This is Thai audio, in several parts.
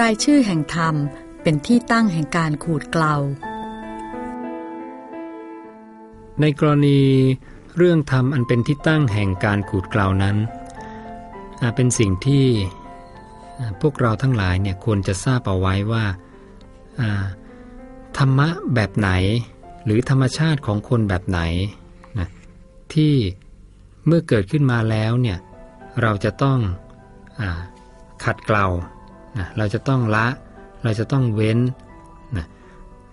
รายชื่อแห่งธรรมเป็นที่ตั้งแห่งการขูดเกลาในกรณีเรื่องธรรมอันเป็นที่ตั้งแห่งการขูดเกลานั้นเป็นสิ่งที่พวกเราทั้งหลายเนี่ยควรจะทราบเอาไว้ว่าธรรมะแบบไหน หรือธรรมชาติของคนแบบไหนนะที่เมื่อเกิดขึ้นมาแล้วเนี่ยเราจะต้องอขัดเกลา นะเราจะต้องละ เราจะต้องเว้นนะ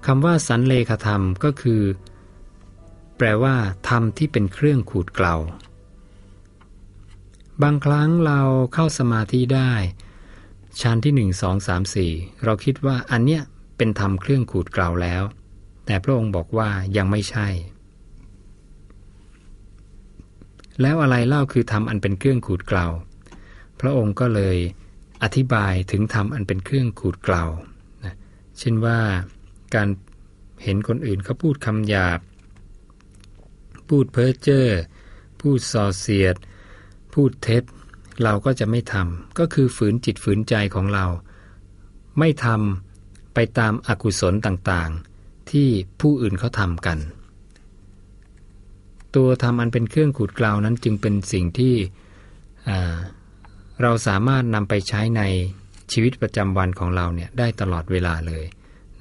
คำว่าสันเลขธรรมก็คือ แปลว่าธรรมที่เป็นเครื่องขูดเกลาบางครั้งเราเข้าสมาธิได้ชั้นที่หนึ่งสองสามสี่เราคิดว่าอันเนี้ยเป็นธรรมเครื่องขูดเกลาแล้ว แต่พระองค์บอกว่ายังไม่ใช่ แล้วอะไรเล่าคือธรรมอันเป็นเครื่องขูดเกลาพระองค์ก็เลย อธิบายถึงธรรมอันเป็นเครื่องขูดเกลานะเช่นว่าการเห็นคนอื่นเขาพูดคำหยาบ พูดเพ้อเจ้อ พูดส่อเสียด พูดเท็จ เราก็จะไม่ทำ ก็คือฝืนจิตฝืนใจของเรา ไม่ทำไปตามอากุศลต่างๆ ที่ผู้อื่นเขาทำกัน ตัวธรรมอันเป็นเครื่องขูดเกลานั้นจึงเป็นสิ่งที่ เราสามารถนำไปใช้ในชีวิตประจำวันของเราเนี่ยได้ตลอดเวลาเลย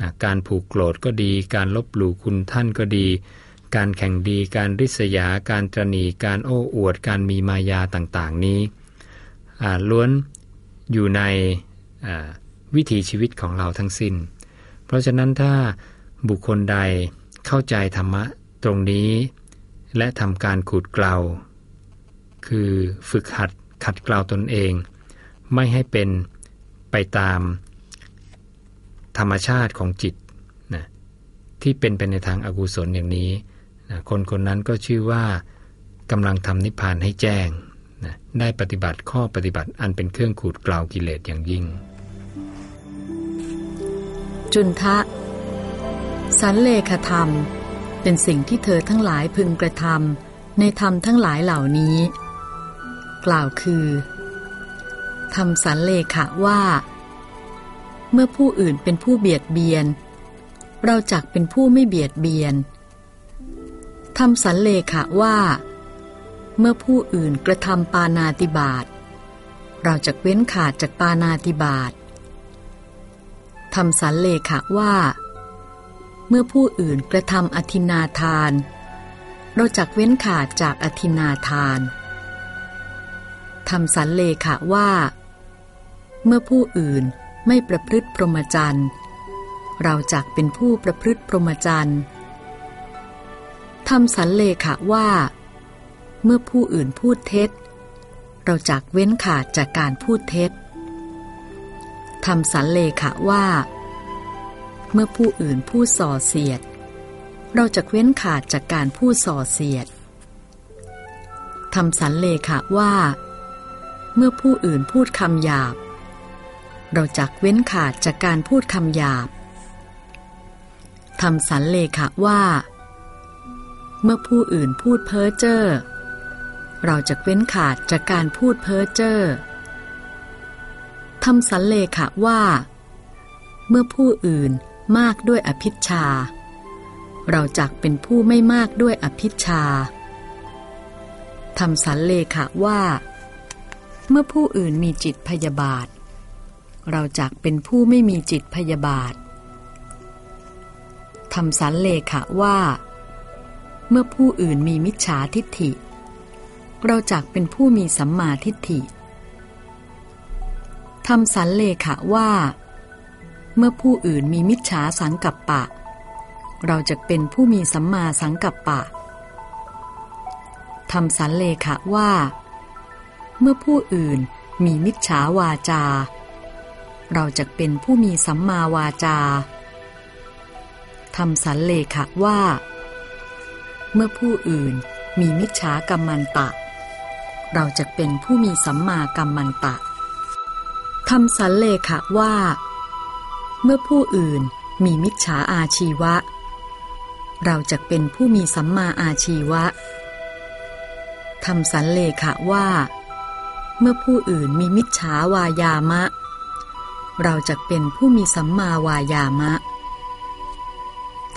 นะการผูกโกรธก็ดี การลบหลู่คุณท่านก็ดี การแข่งดี การริษยา การตรณี การโอ้อวด การมีมายาต่างๆ นี้ล้วนอยู่ในวิถีชีวิตของเราทั้งสิ้น เพราะฉะนั้นถ้าบุคคลใดเข้าใจธรรมะตรงนี้ และทำการขูดเกลา คือฝึกหัด ขัดเกลาตนเอง ไม่ให้เป็นไปตามธรรมชาติของจิตนะที่เป็นไปในทางอากุศลอย่างนี้นะคนคนนั้นก็ชื่อว่ากำลังทำนิพพานให้แจ้งนะได้ปฏิบัติข้อปฏิบัติอันเป็นเครื่องขูดกล่าวกิเลสอย่างยิ่ง จุนทะ สันเลขธรรม เป็นสิ่งที่เธอทั้งหลายพึงกระทำในธรรมทั้งหลายเหล่านี้ กล่าวคือทำสันเลขะว่า เมื่อผู้อื่นเป็นผู้เบียดเบียน เราจักเป็นผู้ไม่เบียดเบียนทำสันเลขะว่า เมื่อผู้อื่นกระทำปานาติบาตเราจะเว้นขาดจากปานาติบาตทำสันเลขะว่า เมื่อผู้อื่นกระทำอธินาทาน เราจะเว้นขาดจากอธินาทาน ทำสันเลขะว่า เมื่อผู้อื่นไม่ประพฤติพรหมจรรย์ เราจักเป็นผู้ประพฤติพรหมจรรย์ทำสันเลขะว่า เมื่อผู้อื่นพูดเท็จ เราจักเว้นขาดจากการพูดเท็จทำสันเลขะว่า เมื่อผู้อื่นพูดส่อเสียด เราจะเว้นขาดจากการพูดส่อเสียดทำสันเลขะว่า เมื่อผู้อื่นพูดคำหยาบ เราจักเว้นขาดจากการพูดคำหยาบทำสันเลขะว่า เมื่อผู้อื่นพูดเพ้อเจ้อเราจะเว้นขาดจากการพูดเพ้อเจ้อทำสันเลขะว่า เมื่อผู้อื่นมากด้วยอภิชา เราจักเป็นผู้ไม่มากด้วยอภิชาทำสันเลขะว่า เมื่อผู้อื่นมีจิตพยาบาท เราจักเป็นผู้ไม่มีจิตพยาบาททำสันเลขะว่า เมื่อผู้อื่นมีมิจฉาทิฏฐิ เราจักเป็นผู้มีสัมมาทิฏฐิทำสันเลขะว่า เมื่อผู้อื่นมีมิจฉาสังกัปปะ เราจะเป็นผู้มีสัมมาสังกัปปะทำสันเลขะว่า เมื่อผู้อื่นมีมิจฉาวาจา เราจะเป็นผู้มีสัมมาวาจาทำสันเลขะว่า เมื่อผู้อื่นมีมิจฉากรรมันตะ เราจะเป็นผู้มีสัมมากัมมันตะทำสันเลขะว่า เมื่อผู้อื่นมีมิจฉาอาชีวะ เราจะเป็นผู้มีสัมมาอาชีวะทำสันเลขะว่า เมื่อผู้อื่นมีมิจฉาวายามะ เราจะเป็นผู้มีสัมมาวายามะ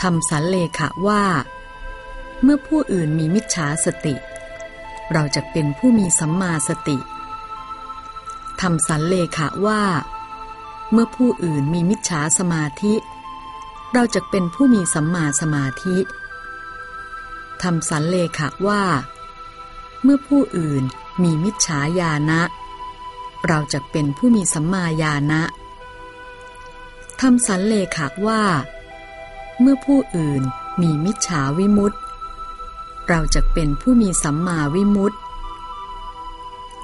ทำสันเลขะว่า เมื่อผู้อื่นมีมิจฉาสติ เราจะเป็นผู้มีสัมมาสติทำสันเลขะว่า เมื่อผู้อื่นมีมิจฉาสมาธิ เราจะเป็นผู้มีสัมมาสมาธิทำสันเลขะว่า เมื่อผู้อื่น มีมิจฉาญาณะเราจะเป็นผู้มีสัมมาญาณะทำสันเลขะว่า เมื่อผู้อื่นมีมิจฉาวิมุตติ เราจะเป็นผู้มีสัมมาวิมุตติ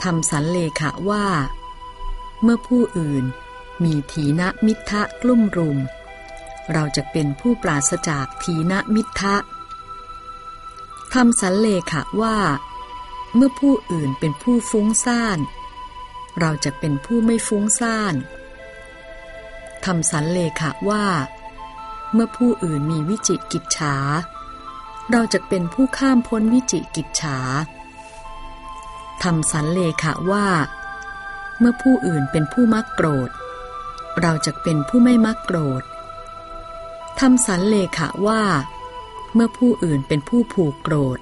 ทำสันเลขะว่า เมื่อผู้อื่นมีถีนมิทะกลุ่มรุม เราจะเป็นผู้ปราศจากถีนมิทะทำสันเลขะว่า เมื่อผู้อื่นเป็นผู้ฟุ้งซ่าน เราจะเป็นผู้ไม่ฟุ้งซ่านทำสันเลขะว่า เมื่อผู้อื่นมีวิจิกิจฉา เราจะเป็นผู้ข้ามพ้นวิจิกิจฉาทำสันเลขะว่า เมื่อผู้อื่นเป็นผู้มักโกรธ เราจะเป็นผู้ไม่มักโกรธทำสันเลขะว่า เมื่อผู้อื่นเป็นผู้ผูกโกรธ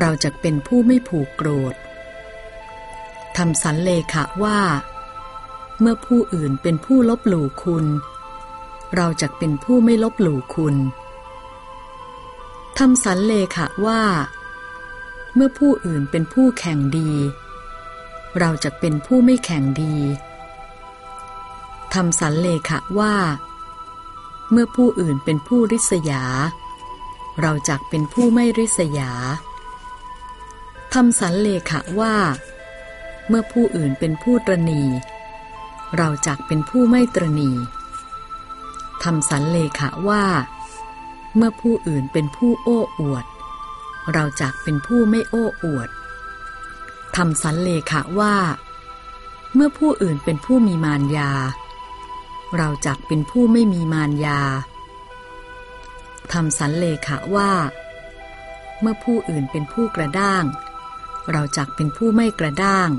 เราจะเป็นผู้ไม่ผูกโกรธทำสันเลขะว่า เมื่อผู้อื่นเป็นผู้ลบหลู่คุณ เราจะเป็นผู้ไม่ลบหลู่คุณทำสันเลขะว่า เมื่อผู้อื่นเป็นผู้แข่งดี เราจะเป็นผู้ไม่แข่งดีทำสันเลขะว่า เมื่อผู้อื่นเป็นผู้ริษยา เราจะเป็นผู้ไม่ริษยา ทำสันเลขะว่า เมื่อผู้อื่นเป็นผู้ตรณี เราจักเป็นผู้ไม่ตรณีทำสันเลขะว่า เมื่อผู้อื่นเป็นผู้โอ้อวด เราจักเป็นผู้ไม่โอ้อวดทำสันเลขะว่า เมื่อผู้อื่นเป็นผู้มีมารยา เราจักเป็นผู้ไม่มีมารยาทำสันเลขะว่า เมื่อผู้อื่นเป็นผู้กระด้าง เราจักเป็นผู้ไม่กระด้าง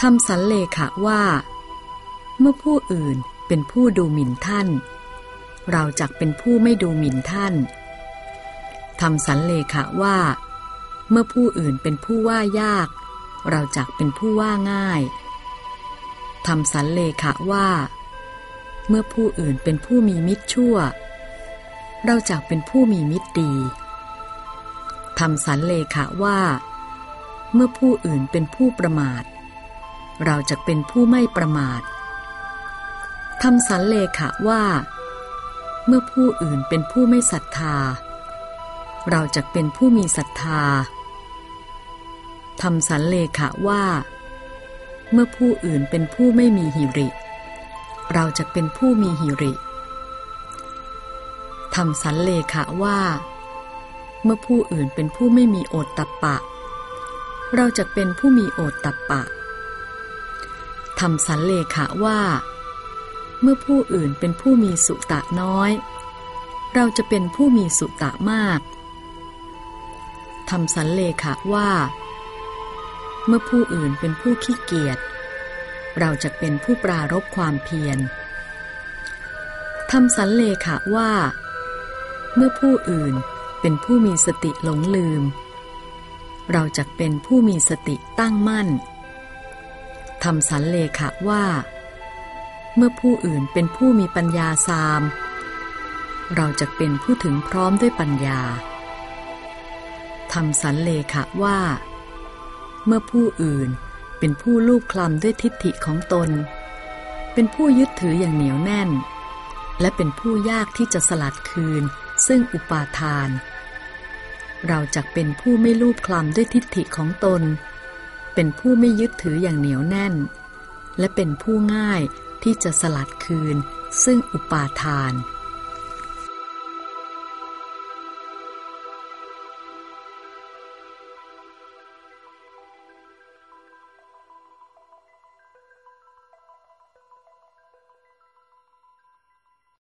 ทำสันเลขะว่า เมื่อผู้อื่นเป็นผู้ดูหมิ่นท่าน เราจักเป็นผู้ไม่ดูหมิ่นท่านทำสันเลขะว่า เมื่อผู้อื่นเป็นผู้ว่ายาก เราจักเป็นผู้ว่าง่ายทำสันเลขะว่า เมื่อผู้อื่นเป็นผู้มีมิตรชั่ว เราจักเป็นผู้มีมิตรดี ทำสันเลขะว่า เมื่อผู้อื่นเป็นผู้ประมาท เราจะเป็นผู้ไม่ประมาททำสันเลขะว่า เมื่อผู้อื่นเป็นผู้ไม่ศรัทธา เราจะเป็นผู้มีศรัทธาทำสันเลขะว่า เมื่อผู้อื่นเป็นผู้ไม่มีหิริ เราจะเป็นผู้มีหิริทำสันเลขะว่า เมื่อผู้อื่นเป็นผู้ไม่มีโอตตะปะ เราจะเป็นผู้มีโอตตะปะทำสันเลขะว่า เมื่อผู้อื่นเป็นผู้มีสุตะน้อย เราจะเป็นผู้มีสุตะมากทำสันเลขะว่า เมื่อผู้อื่นเป็นผู้ขี้เกียจเราจะเป็นผู้ปรารบความเพียรทำสันเลขะว่า เมื่อผู้อื่น เป็นผู้มีสติหลงลืม เราจะเป็นผู้มีสติตั้งมั่นทำสันเลขะว่า เมื่อผู้อื่นเป็นผู้มีปัญญาสาม เราจะเป็นผู้ถึงพร้อมด้วยปัญญาทำสันเลขะว่า เมื่อผู้อื่นเป็นผู้ลูกคลำด้วยทิฏฐิของตน เป็นผู้ยึดถืออย่างเหนียวแน่น และเป็นผู้ยากที่จะสลัดคืน ซึ่งอุปาทาน เราจะเป็นผู้ไม่ลูบคลำด้วยทิฏฐิของตน เป็นผู้ไม่ยึดถืออย่างเหนียวแน่น และเป็นผู้ง่ายที่จะสลัดคืน ซึ่งอุปาทาน